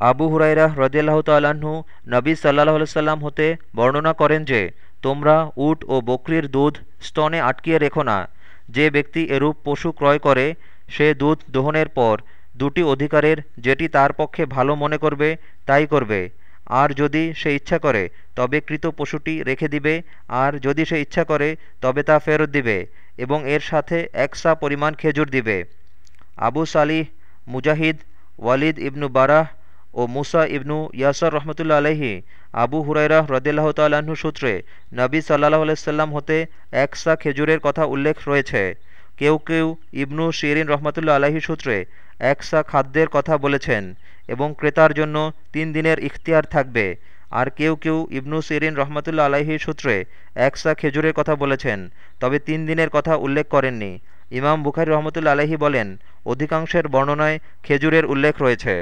আবু হুরাইরা হ্রদিয়াল্লাহ তাল্লাহ্ন নবী সাল্লাহ সাল্লাম হতে বর্ণনা করেন যে, তোমরা উট ও বকরির দুধ স্তনে আটকিয়ে রেখো না। যে ব্যক্তি এরূপ পশু ক্রয় করে, সে দুধ দোহনের পর দুটি অধিকারের যেটি তার পক্ষে ভালো মনে করবে, তাই করবে। আর যদি সে ইচ্ছা করে, তবে কৃত পশুটি রেখে দিবে। আর যদি সে ইচ্ছা করে, তবে তা ফেরত দিবে এবং এর সাথে একসা পরিমাণ খেজুর দিবে। Abu Salih Mujahid, Walid ibn Barah ও মুসা ইবনু ইয়াসর রহমতুল্লা আলহি আবু হুরাইরা হ্রদিল্লাহ তাল্লাহ্ন সূত্রে নবী সাল্লাহ আলাইসাল্লাম হতে একসা খেজুরের কথা উল্লেখ রয়েছে। কেউ কেউ ইবনু শিরিন রহমতুল্লা আলহি সূত্রে একসা খাদ্যের কথা বলেছেন এবং ক্রেতার জন্য তিন দিনের ইখতিয়ার থাকবে। আর কেউ কেউ ইবনু সিরিন রহমতুল্লা আলাহি সূত্রে একসা খেজুরের কথা বলেছেন, তবে তিন দিনের কথা উল্লেখ করেননি। ইমাম বুখারি রহমতুল্লা আলহি বলেন, অধিকাংশের বর্ণনায় খেজুরের উল্লেখ রয়েছে।